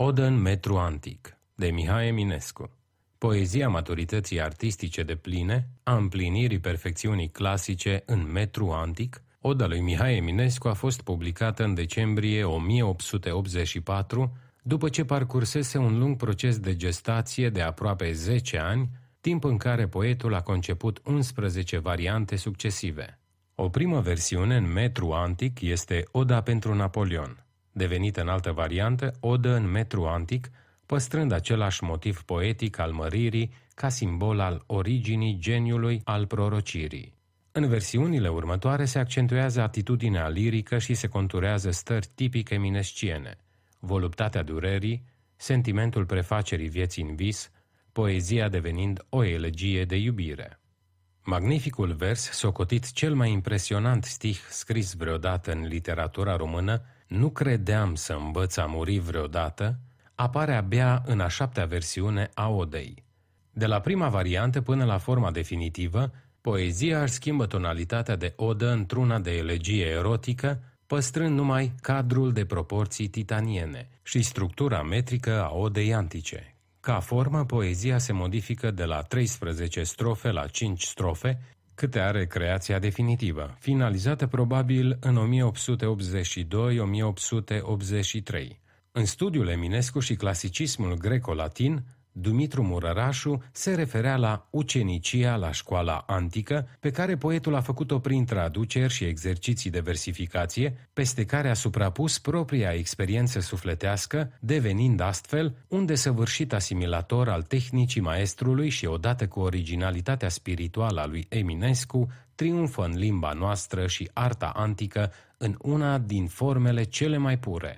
Odă în metru antic, de Mihai Eminescu. Poezia maturității artistice de pline, a împlinirii perfecțiunii clasice în metru antic, Oda lui Mihai Eminescu a fost publicată în decembrie 1884, după ce parcursese un lung proces de gestație de aproape 10 ani, timp în care poetul a conceput 11 variante succesive. O primă versiune în metru antic este Oda pentru Napoleon, devenită în altă variantă Odă în metru antic, păstrând același motiv poetic al măririi ca simbol al originii geniului al prorocirii. În versiunile următoare se accentuează atitudinea lirică și se conturează stări tipic eminesciene, voluptatea durerii, sentimentul prefacerii vieții în vis, poezia devenind o elegie de iubire. Magnificul vers, socotit cel mai impresionant stih scris vreodată în literatura română, Nu credeam să învăț a muri vreodată, apare abia în a șaptea versiune a Odei. De la prima variantă până la forma definitivă, poezia își schimbă tonalitatea de odă într-una de elegie erotică, păstrând numai cadrul de proporții titaniene și structura metrică a odei antice. Ca formă, poezia se modifică de la 13 strofe la 5 strofe, câte are creația definitivă, finalizată probabil în 1882-1883. În studiul Eminescu și clasicismul greco-latin, Dumitru Murărașu se referea la ucenicia la școala antică, pe care poetul a făcut-o prin traduceri și exerciții de versificație, peste care a suprapus propria experiență sufletească, devenind astfel un desăvârșit asimilator al tehnicii maestrului și odată cu originalitatea spirituală a lui Eminescu, triumfă în limba noastră și arta antică în una din formele cele mai pure.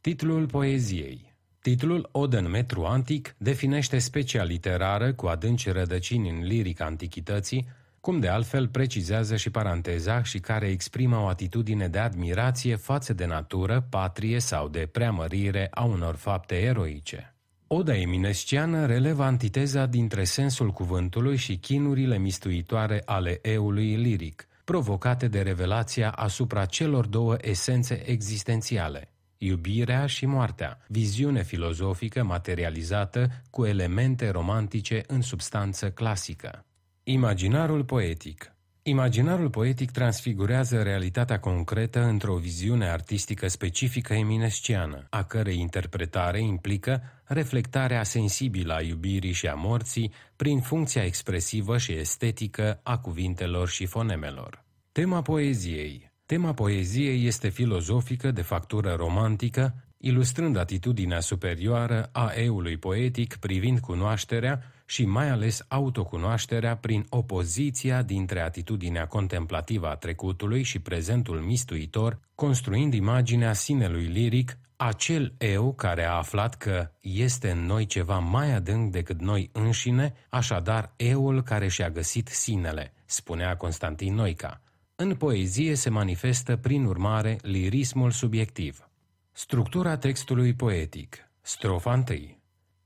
Titlul poeziei Titlul Odă în metru antic definește specia literară cu adânci rădăcini în lirica antichității, cum de altfel precizează și paranteza și care exprimă o atitudine de admirație față de natură, patrie sau de preamărire a unor fapte eroice. Oda eminesciană relevă antiteza dintre sensul cuvântului și chinurile mistuitoare ale eului liric, provocate de revelația asupra celor două esențe existențiale, Iubirea și moartea, viziune filozofică materializată cu elemente romantice în substanță clasică. Imaginarul poetic Imaginarul poetic transfigurează realitatea concretă într-o viziune artistică specifică eminesciană, a cărei interpretare implică reflectarea sensibilă a iubirii și a morții prin funcția expresivă și estetică a cuvintelor și fonemelor. Tema poeziei Tema poeziei este filozofică de factură romantică, ilustrând atitudinea superioară a eului poetic privind cunoașterea și mai ales autocunoașterea prin opoziția dintre atitudinea contemplativă a trecutului și prezentul mistuitor, construind imaginea sinelui liric, acel eu care a aflat că este în noi ceva mai adânc decât noi înșine, așadar eul care și-a găsit sinele, spunea Constantin Noica. În poezie se manifestă, prin urmare, lirismul subiectiv. Structura textului poetic. Strofa 1.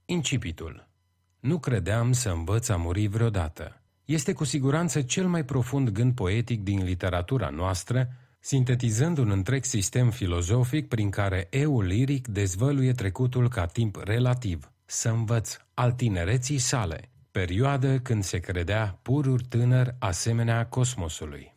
Incipitul. Nu credeam să învăț a muri vreodată. Este cu siguranță cel mai profund gând poetic din literatura noastră, sintetizând un întreg sistem filozofic prin care eul liric dezvăluie trecutul ca timp relativ, să învăț, al tinereții sale, perioadă când se credea pururi tânăr asemenea cosmosului.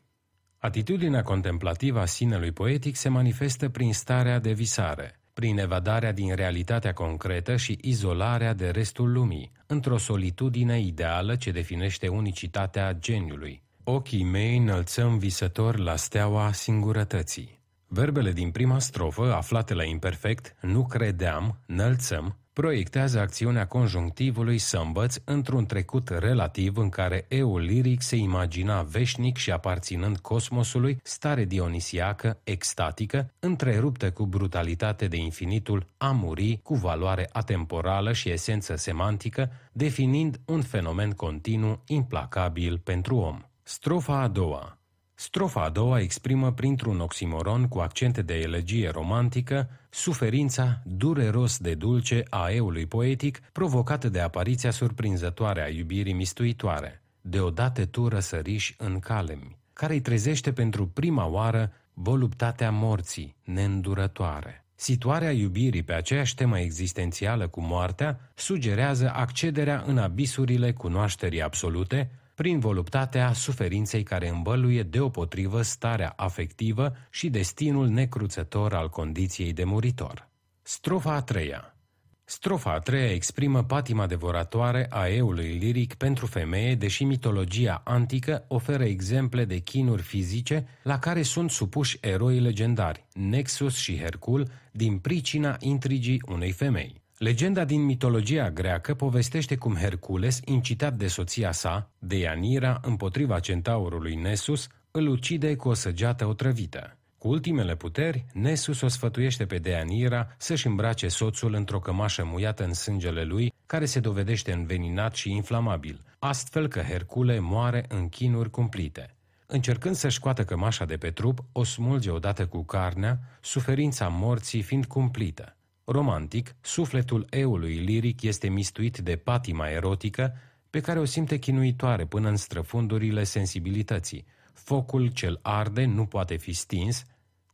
Atitudinea contemplativă a sinelui poetic se manifestă prin starea de visare, prin evadarea din realitatea concretă și izolarea de restul lumii, într-o solitudine ideală ce definește unicitatea geniului. Ochii mei înălțăm visător la steaua singurătății. Verbele din prima strofă, aflate la imperfect, nu credeam, înălțăm, proiectează acțiunea conjunctivului să învăț într-un trecut relativ în care eul liric se imagina veșnic și aparținând cosmosului, stare dionisiacă, extatică, întreruptă cu brutalitate de infinitul a muri cu valoare atemporală și esență semantică, definind un fenomen continuu implacabil pentru om. Strofa a doua Strofa a doua exprimă printr-un oximoron cu accente de elegie romantică suferința dureros de dulce a eului poetic provocată de apariția surprinzătoare a iubirii mistuitoare. Deodată tu răsăriși în calemi, care îi trezește pentru prima oară voluptatea morții, neîndurătoare. Situarea iubirii pe aceeași temă existențială cu moartea sugerează accederea în abisurile cunoașterii absolute prin voluptatea suferinței care îmbăluie deopotrivă starea afectivă și destinul necruțător al condiției de muritor. Strofa a treia Strofa a treia exprimă patima devoratoare a eului liric pentru femeie, deși mitologia antică oferă exemple de chinuri fizice la care sunt supuși eroi legendari, Nexus și Hercul, din pricina intrigii unei femei. Legenda din mitologia greacă povestește cum Hercules, incitat de soția sa, Deianira, împotriva centaurului Nessus, îl ucide cu o săgeată otrăvită. Cu ultimele puteri, Nessus o sfătuiește pe Deanira să-și îmbrace soțul într-o cămașă muiată în sângele lui, care se dovedește înveninat și inflamabil, astfel că Hercule moare în chinuri cumplite. Încercând să-și scoată cămașa de pe trup, o smulge odată cu carnea, suferința morții fiind cumplită. Romantic, sufletul eului liric este mistuit de patima erotică, pe care o simte chinuitoare până în străfundurile sensibilității – Focul cel arde nu poate fi stins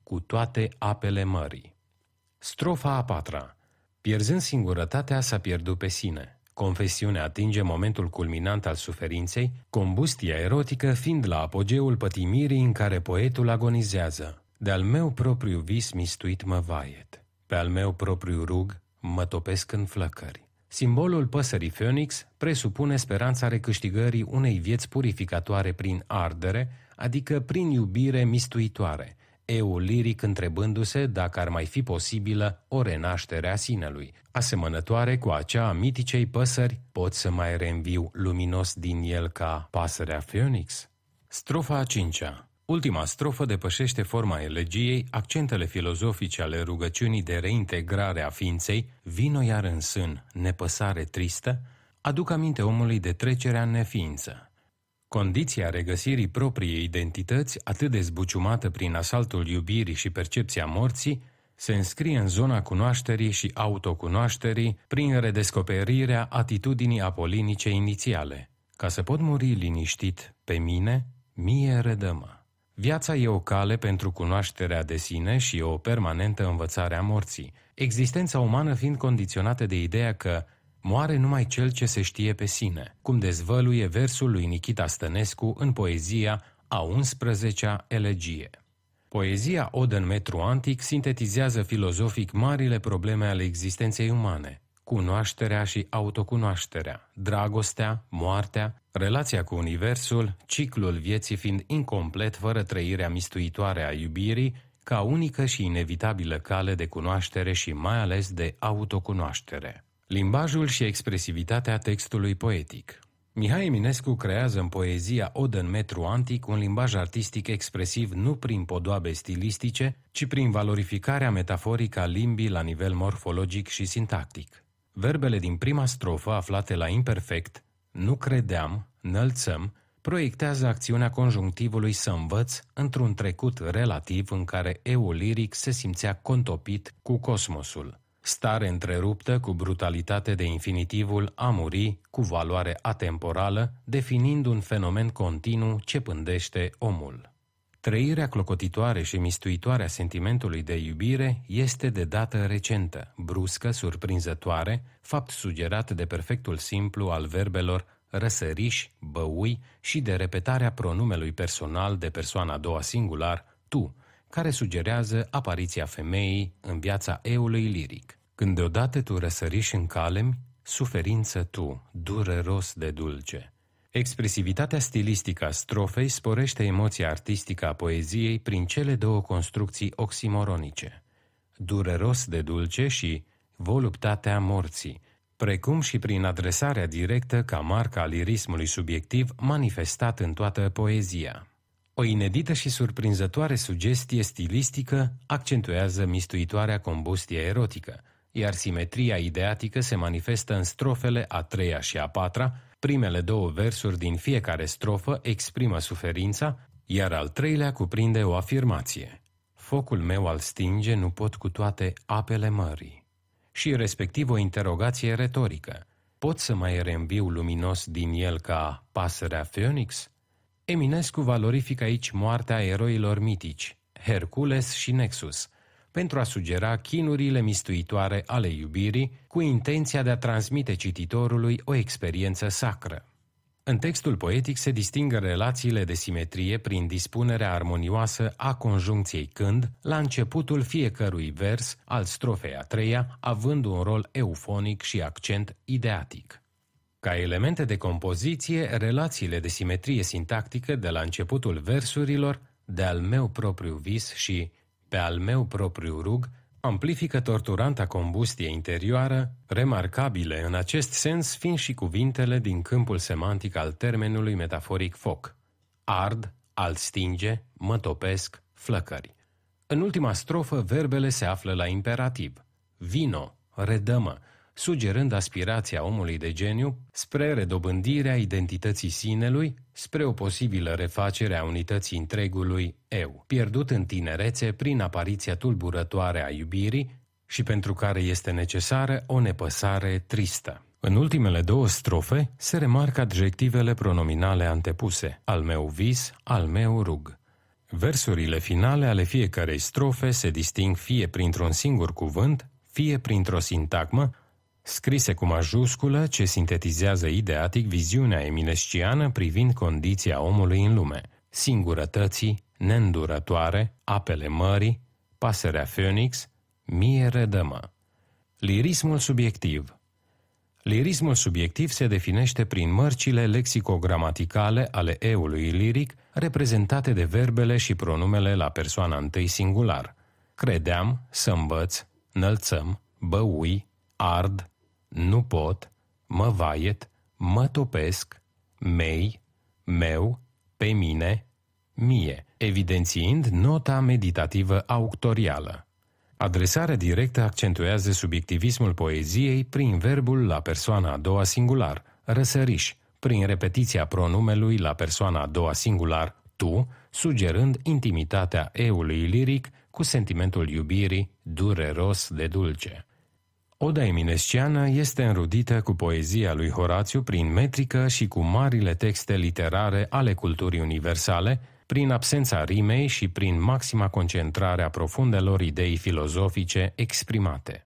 cu toate apele mării. Strofa a patra. Pierzând singurătatea, s-a pierdut pe sine. Confesiunea atinge momentul culminant al suferinței, combustia erotică fiind la apogeul pătimirii în care poetul agonizează. De-al meu propriu vis mistuit mă vaiet, pe al meu propriu rug mă topesc în flăcări. Simbolul păsării Phoenix presupune speranța recâștigării unei vieți purificatoare prin ardere, adică prin iubire mistuitoare, eu liric întrebându-se dacă ar mai fi posibilă o renaștere a sinelui, asemănătoare cu acea a miticei păsări, pot să mai reînviu luminos din el ca pasărea Phoenix? Strofa a cincea Ultima strofă depășește forma elegiei, accentele filozofice ale rugăciunii de reintegrare a ființei, vino iar în sân, nepăsare tristă, aduc aminte omului de trecerea în neființă. Condiția regăsirii propriei identități, atât de zbuciumată prin asaltul iubirii și percepția morții, se înscrie în zona cunoașterii și autocunoașterii prin redescoperirea atitudinii apolinice inițiale. Ca să pot muri liniștit pe mine, mie redămă. Viața e o cale pentru cunoașterea de sine și o permanentă învățare a morții, existența umană fiind condiționată de ideea că Moare numai cel ce se știe pe sine, cum dezvăluie versul lui Nikita Stănescu în poezia a 11-a elegie. Poezia Odă în metru antic sintetizează filozofic marile probleme ale existenței umane, cunoașterea și autocunoașterea, dragostea, moartea, relația cu universul, ciclul vieții fiind incomplet fără trăirea mistuitoare a iubirii, ca unică și inevitabilă cale de cunoaștere și mai ales de autocunoaștere. Limbajul și expresivitatea textului poetic Mihai Eminescu creează în poezia Odă în metru antic un limbaj artistic expresiv nu prin podoabe stilistice, ci prin valorificarea metaforică a limbii la nivel morfologic și sintactic. Verbele din prima strofă, aflate la imperfect, nu credeam, înălțăm, proiectează acțiunea conjunctivului să învăț într-un trecut relativ în care eu liric se simțea contopit cu cosmosul – stare întreruptă cu brutalitate de infinitivul a muri cu valoare atemporală, definind un fenomen continuu ce pândește omul. Trăirea clocotitoare și mistuitoare a sentimentului de iubire este de dată recentă, bruscă, surprinzătoare, fapt sugerat de perfectul simplu al verbelor răsăriș, băui și de repetarea pronumelui personal de persoana a doua singular, tu, care sugerează apariția femeii în viața eului liric. Când deodată tu răsăriși în calemi, suferință tu, dureros de dulce. Expresivitatea stilistică a strofei sporește emoția artistică a poeziei prin cele două construcții oximoronice, dureros de dulce și voluptatea morții, precum și prin adresarea directă ca marca a lirismului subiectiv manifestat în toată poezia. O inedită și surprinzătoare sugestie stilistică accentuează mistuitoarea combustie erotică, iar simetria ideatică se manifestă în strofele a treia și a patra, primele două versuri din fiecare strofă exprimă suferința, iar al treilea cuprinde o afirmație. Focul meu al stinge nu pot cu toate apele mării. Și respectiv o interogație retorică. Pot să mai reînviu luminos din el ca pasărea Phoenix? Eminescu valorifică aici moartea eroilor mitici, Hercules și Nexus, pentru a sugera chinurile mistuitoare ale iubirii, cu intenția de a transmite cititorului o experiență sacră. În textul poetic se distingă relațiile de simetrie prin dispunerea armonioasă a conjuncției când, la începutul fiecărui vers al strofei a treia, având un rol eufonic și accent ideatic. Ca elemente de compoziție, relațiile de simetrie sintactică de la începutul versurilor, de al meu propriu vis și pe al meu propriu rug, amplifică torturanta combustie interioară, remarcabile în acest sens fiind și cuvintele din câmpul semantic al termenului metaforic foc. Ard, al stinge, mă topesc, flăcări. În ultima strofă, verbele se află la imperativ. Vino, redămă, sugerând aspirația omului de geniu spre redobândirea identității sinelui, spre o posibilă refacere a unității întregului eu, pierdut în tinerețe prin apariția tulburătoare a iubirii și pentru care este necesară o nepăsare tristă. În ultimele două strofe se remarcă adjectivele pronominale antepuse, al meu vis, al meu rug. Versurile finale ale fiecarei strofe se disting fie printr-un singur cuvânt, fie printr-o sintagmă, scrise cu majusculă ce sintetizează ideatic viziunea eminesciană privind condiția omului în lume, singurătății, neîndurătoare, apele mării, pasărea Phoenix, mie redămă. Lirismul subiectiv Lirismul subiectiv se definește prin mărcile lexicogramaticale ale eului liric, reprezentate de verbele și pronumele la persoana întâi singular. Credeam, să învăț, nălțăm, băui, ard, nu pot, mă vaiet, mă topesc, mei, meu, pe mine, mie, evidențiind nota meditativă auctorială. Adresarea directă accentuează subiectivismul poeziei prin verbul la persoana a doua singular, răsăriș, prin repetiția pronumelui la persoana a doua singular, tu, sugerând intimitatea eului liric cu sentimentul iubirii dureros de dulce. Oda eminesciană este înrudită cu poezia lui Horațiu prin metrică și cu marile texte literare ale culturii universale, prin absența rimei și prin maxima concentrare a profundelor idei filozofice exprimate.